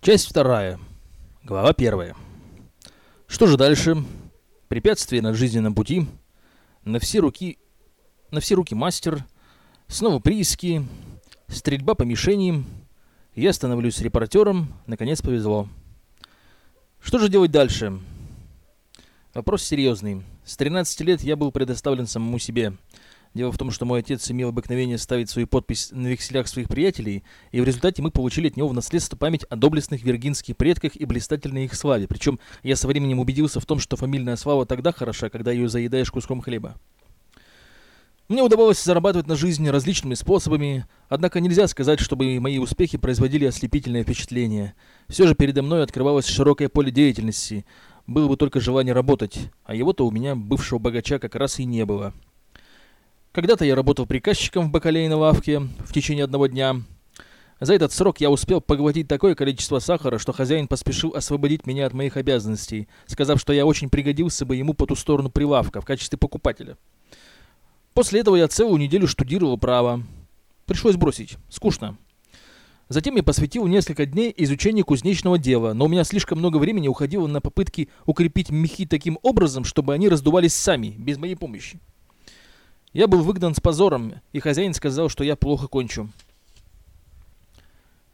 Часть вторая. Глава первая. Что же дальше? Препятствия на жизненном пути. На все руки... На все руки мастер. Снова прииски. Стрельба по мишени. Я становлюсь репортером. Наконец повезло. Что же делать дальше? Вопрос серьезный. С 13 лет я был предоставлен самому себе. Дело в том, что мой отец имел обыкновение ставить свою подпись на векселях своих приятелей, и в результате мы получили от него в наследство память о доблестных виргинских предках и блистательной их славе. Причем я со временем убедился в том, что фамильная слава тогда хороша, когда ее заедаешь куском хлеба. Мне удавалось зарабатывать на жизнь различными способами, однако нельзя сказать, чтобы мои успехи производили ослепительное впечатление. Все же передо мной открывалось широкое поле деятельности. Было бы только желание работать, а его-то у меня, бывшего богача, как раз и не было. Когда-то я работал приказчиком в бакалейной лавке в течение одного дня. За этот срок я успел поглотить такое количество сахара, что хозяин поспешил освободить меня от моих обязанностей, сказав, что я очень пригодился бы ему по ту сторону прилавка в качестве покупателя. После этого я целую неделю штудировал право. Пришлось бросить. Скучно. Затем я посвятил несколько дней изучению кузнечного дела, но у меня слишком много времени уходило на попытки укрепить мехи таким образом, чтобы они раздувались сами, без моей помощи. Я был выгнан с позором, и хозяин сказал, что я плохо кончу.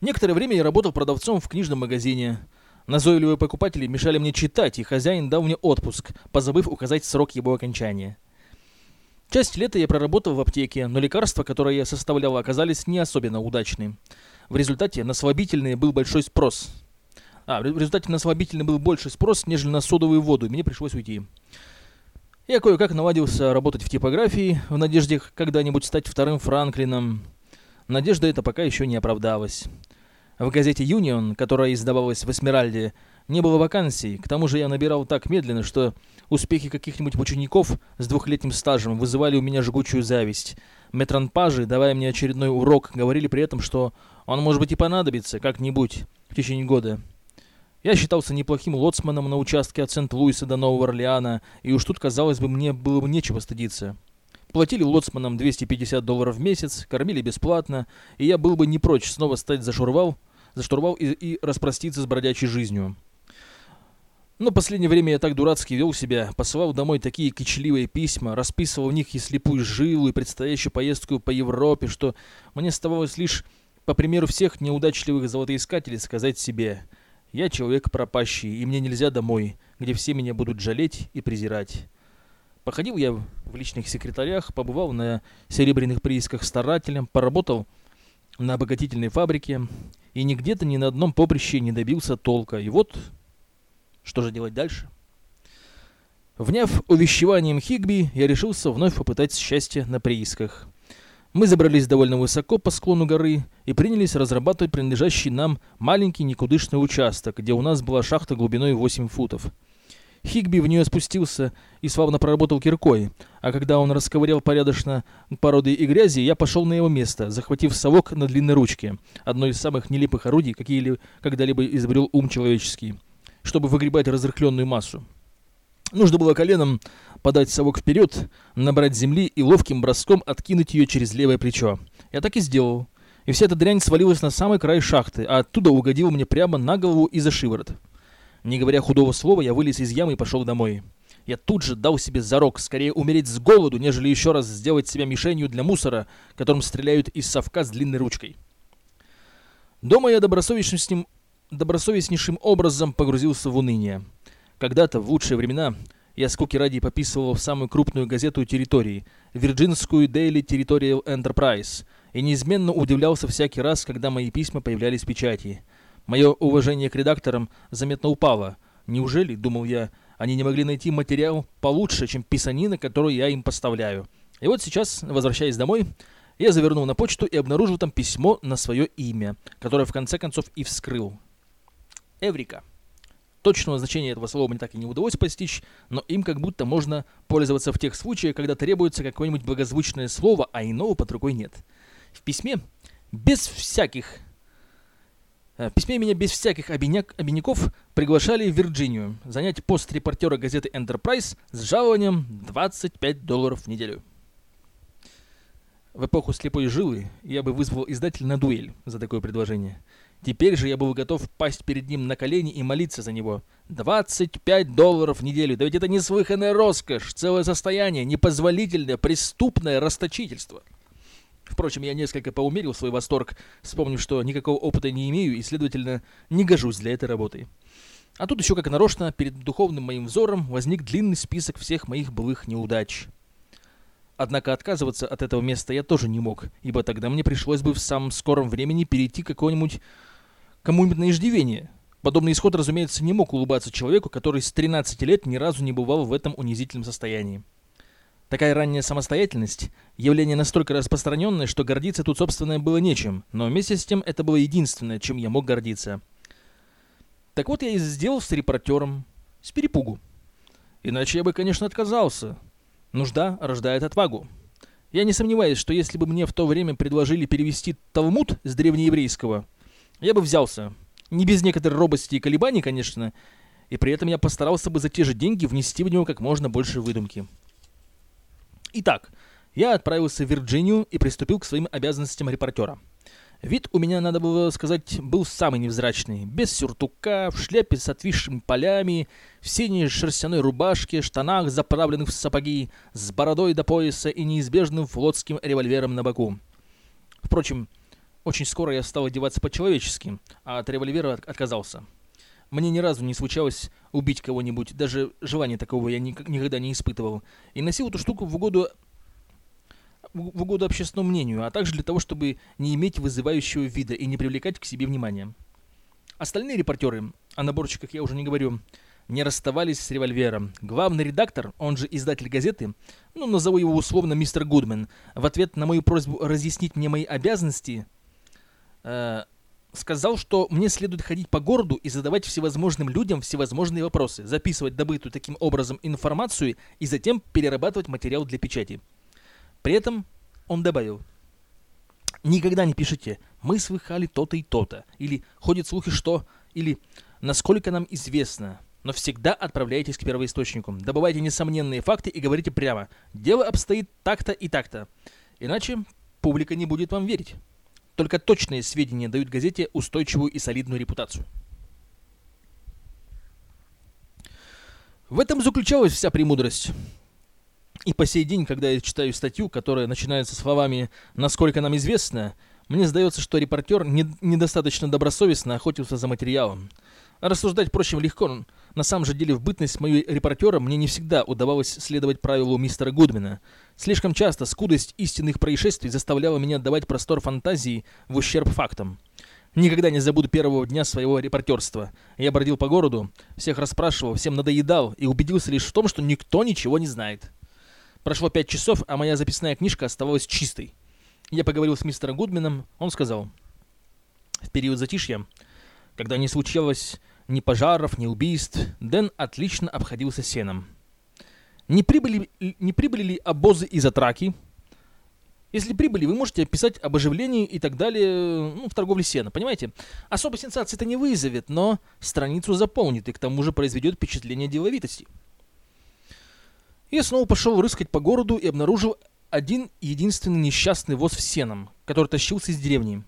Некоторое время я работал продавцом в книжном магазине. Назойливые покупатели мешали мне читать, и хозяин дал мне отпуск, позабыв указать срок его окончания. Часть лета я проработал в аптеке, но лекарства, которые я составлял, оказались не особенно удачны. В результате на слабительные был большой спрос. А, в результате на слабительные был больше спрос, нежели на содовую воду, и мне пришлось уйти. Я кое-как наладился работать в типографии, в надежде когда-нибудь стать вторым Франклином. Надежда эта пока еще не оправдалась. В газете «Юнион», которая издавалась в Эсмеральде, не было вакансий, к тому же я набирал так медленно, что успехи каких-нибудь учеников с двухлетним стажем вызывали у меня жгучую зависть. Метранпажи, давая мне очередной урок, говорили при этом, что он может быть и понадобится как-нибудь в течение года. Я считался неплохим лоцманом на участке от Сент-Луиса до Нового Орлеана, и уж тут, казалось бы, мне было бы нечего стыдиться. Платили лоцманам 250 долларов в месяц, кормили бесплатно, и я был бы не прочь снова стать за шурвал, за штурвал и, и распроститься с бродячей жизнью. Но последнее время я так дурацки вел себя, посылал домой такие кичливые письма, расписывал в них и слепую жилу, и предстоящую поездку по Европе, что мне оставалось лишь, по примеру всех неудачливых золотоискателей, сказать себе – я человек пропащий, и мне нельзя домой, где все меня будут жалеть и презирать. Походил я в личных секретарях, побывал на серебряных приисках старателем, поработал на обогатительной фабрике, и нигде-то ни на одном поприще не добился толка. И вот, что же делать дальше? Вняв увещеванием Хигби, я решился вновь попытать счастье на приисках. Мы забрались довольно высоко по склону горы и принялись разрабатывать принадлежащий нам маленький никудышный участок, где у нас была шахта глубиной 8 футов. Хигби в нее спустился и славно проработал киркой, а когда он расковырял порядочно породы и грязи, я пошел на его место, захватив совок на длинной ручке, одно из самых нелепых орудий, какие когда-либо изобрел ум человеческий, чтобы выгребать разрыхленную массу. Нужно было коленом подать совок вперед, набрать земли и ловким броском откинуть ее через левое плечо. Я так и сделал. И вся эта дрянь свалилась на самый край шахты, а оттуда угодила мне прямо на голову и за шиворот. Не говоря худого слова, я вылез из ямы и пошел домой. Я тут же дал себе зарок скорее умереть с голоду, нежели еще раз сделать себя мишенью для мусора, которым стреляют из совка с длинной ручкой. Дома я добросовестнейшим, добросовестнейшим образом погрузился в уныние. Когда-то, в лучшие времена, я скуки ради пописывал в самую крупную газету территории, Вирджинскую Daily Territorial Enterprise, и неизменно удивлялся всякий раз, когда мои письма появлялись в печати. Мое уважение к редакторам заметно упало. Неужели, думал я, они не могли найти материал получше, чем писанина, которую я им поставляю? И вот сейчас, возвращаясь домой, я завернул на почту и обнаружил там письмо на свое имя, которое в конце концов и вскрыл. Эврика. Точного значения этого слова мне так и не удалось постичь, но им как будто можно пользоваться в тех случаях, когда требуется какое-нибудь благозвучное слово, а иного под рукой нет. В письме без всяких... Э, в письме меня без всяких обиняк, обиняков приглашали в Вирджинию занять пост репортера газеты Enterprise с жалованием 25 долларов в неделю. В эпоху слепой жилы я бы вызвал издателя на дуэль за такое предложение. Теперь же я был готов пасть перед ним на колени и молиться за него. 25 долларов в неделю, да ведь это неслыханная роскошь, целое состояние, непозволительное, преступное расточительство. Впрочем, я несколько поумерил свой восторг, вспомнив, что никакого опыта не имею и, следовательно, не гожусь для этой работы. А тут еще как нарочно перед духовным моим взором возник длинный список всех моих былых неудач. Однако отказываться от этого места я тоже не мог, ибо тогда мне пришлось бы в самом скором времени перейти к какому-нибудь кому-нибудь на иждивение. Подобный исход, разумеется, не мог улыбаться человеку, который с 13 лет ни разу не бывал в этом унизительном состоянии. Такая ранняя самостоятельность – явление настолько распространенное, что гордиться тут, собственно, было нечем, но вместе с тем это было единственное, чем я мог гордиться. Так вот я и сделал с репортером, с перепугу. Иначе я бы, конечно, отказался. Нужда рождает отвагу. Я не сомневаюсь, что если бы мне в то время предложили перевести Талмуд с древнееврейского, я бы взялся. Не без некоторой робости и колебаний, конечно, и при этом я постарался бы за те же деньги внести в него как можно больше выдумки. Итак, я отправился в Вирджинию и приступил к своим обязанностям репортера. Вид у меня, надо было сказать, был самый невзрачный. Без сюртука, в шляпе с отвисшими полями, в синей шерстяной рубашке, штанах, заправленных в сапоги, с бородой до пояса и неизбежным флотским револьвером на боку. Впрочем, очень скоро я стал одеваться по-человечески, а от револьвера отказался. Мне ни разу не случалось убить кого-нибудь, даже желания такого я никогда не испытывал. И носил эту штуку в угоду в угоду общественному мнению, а также для того, чтобы не иметь вызывающего вида и не привлекать к себе внимания. Остальные репортеры, о наборчиках я уже не говорю, не расставались с револьвером. Главный редактор, он же издатель газеты, ну, назову его условно мистер Гудмен, в ответ на мою просьбу разъяснить мне мои обязанности, э, сказал, что мне следует ходить по городу и задавать всевозможным людям всевозможные вопросы, записывать добытую таким образом информацию и затем перерабатывать материал для печати. При этом он добавил, никогда не пишите «мы слыхали то-то и то-то» или «ходят слухи что» или «насколько нам известно», но всегда отправляйтесь к первоисточнику, добывайте несомненные факты и говорите прямо «дело обстоит так-то и так-то», иначе публика не будет вам верить. Только точные сведения дают газете устойчивую и солидную репутацию. В этом заключалась вся премудрость. И по сей день, когда я читаю статью, которая начинается словами «насколько нам известно», мне сдается, что репортер не, недостаточно добросовестно охотился за материалом. рассуждать, впрочем, легко. На самом же деле, в бытность мою репортера мне не всегда удавалось следовать правилу мистера Гудмина. Слишком часто скудость истинных происшествий заставляла меня давать простор фантазии в ущерб фактам. Никогда не забуду первого дня своего репортерства. Я бродил по городу, всех расспрашивал, всем надоедал и убедился лишь в том, что никто ничего не знает. Прошло пять часов, а моя записная книжка оставалась чистой. Я поговорил с мистером Гудмином, он сказал, в период затишья, когда не случалось ни пожаров, ни убийств, Дэн отлично обходился сеном. Не прибыли, не прибыли ли обозы из Атраки? Если прибыли, вы можете писать об оживлении и так далее ну, в торговле сена, понимаете? Особой сенсации это не вызовет, но страницу заполнит и к тому же произведет впечатление деловитости. Я снова пошел рыскать по городу и обнаружил один единственный несчастный воз в сеном, который тащился из деревни.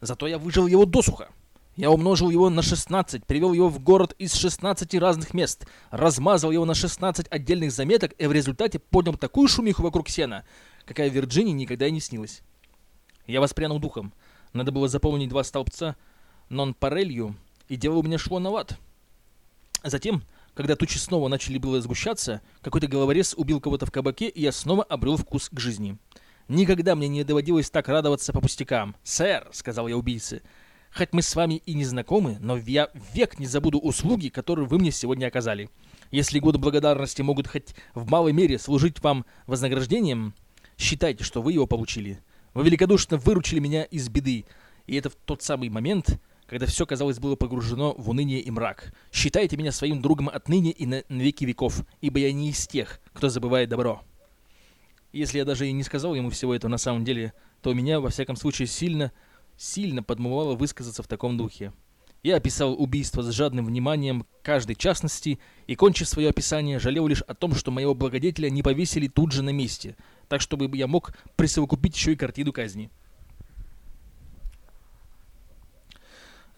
Зато я выжил его досуха. Я умножил его на 16, привел его в город из 16 разных мест, размазал его на 16 отдельных заметок и в результате поднял такую шумиху вокруг сена, какая Вирджинии никогда и не снилась. Я воспрянул духом. Надо было заполнить два столбца нон-парелью, и дело у меня шло на лад. Затем когда тучи снова начали было сгущаться, какой-то головорез убил кого-то в кабаке, и я снова обрел вкус к жизни. Никогда мне не доводилось так радоваться по пустякам. «Сэр», — сказал я убийце, — «хоть мы с вами и не знакомы, но я век не забуду услуги, которые вы мне сегодня оказали. Если годы благодарности могут хоть в малой мере служить вам вознаграждением, считайте, что вы его получили. Вы великодушно выручили меня из беды, и это в тот самый момент, когда все, казалось, было погружено в уныние и мрак. Считайте меня своим другом отныне и на, веки веков, ибо я не из тех, кто забывает добро. Если я даже и не сказал ему всего этого на самом деле, то меня, во всяком случае, сильно, сильно подмывало высказаться в таком духе. Я описал убийство с жадным вниманием каждой частности и, кончив свое описание, жалел лишь о том, что моего благодетеля не повесили тут же на месте, так чтобы я мог присовокупить еще и картину казни.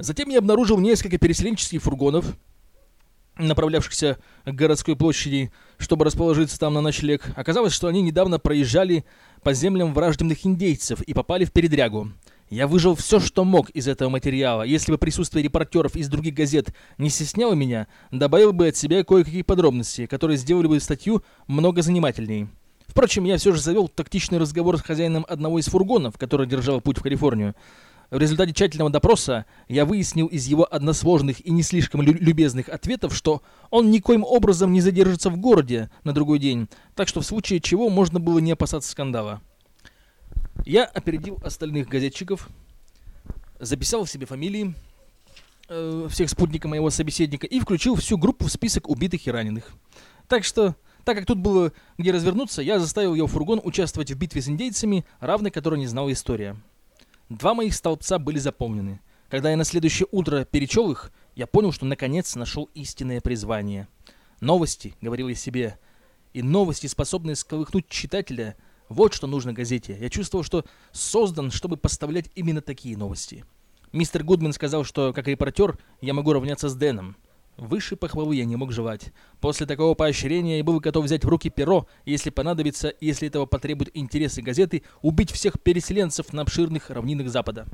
Затем я обнаружил несколько переселенческих фургонов, направлявшихся к городской площади, чтобы расположиться там на ночлег. Оказалось, что они недавно проезжали по землям враждебных индейцев и попали в передрягу. Я выжил все, что мог из этого материала. Если бы присутствие репортеров из других газет не стесняло меня, добавил бы от себя кое-какие подробности, которые сделали бы статью много занимательнее. Впрочем, я все же завел тактичный разговор с хозяином одного из фургонов, который держал путь в Калифорнию. В результате тщательного допроса я выяснил из его односложных и не слишком любезных ответов, что он никоим образом не задержится в городе на другой день, так что в случае чего можно было не опасаться скандала. Я опередил остальных газетчиков, записал себе фамилии э, всех спутников моего собеседника и включил всю группу в список убитых и раненых. Так что, так как тут было где развернуться, я заставил его фургон участвовать в битве с индейцами, равной которой не знала история. Два моих столбца были заполнены. Когда я на следующее утро перечел их, я понял, что наконец нашел истинное призвание. Новости, говорил я себе, и новости, способные сколыхнуть читателя – вот что нужно газете. Я чувствовал, что создан, чтобы поставлять именно такие новости. Мистер Гудман сказал, что как репортер я могу равняться с Дэном. Выше похвалы я не мог желать. После такого поощрения я был готов взять в руки перо, если понадобится, если этого потребуют интересы газеты, убить всех переселенцев на обширных равнинах Запада.